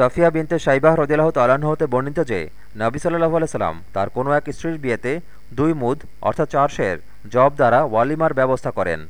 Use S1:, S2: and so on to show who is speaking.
S1: সাফিয়া বিনতে সাইবাহ রদিল্লাহ তালাহ হতে বর্ণিত যে, নাবি সাল্লাহ আলাইসাল্লাম তার কোনো এক স্ত্রীর বিয়েতে দুই মুদ, অর্থাৎ চার শের, জব দ্বারা ওয়ালিমার ব্যবস্থা করেন।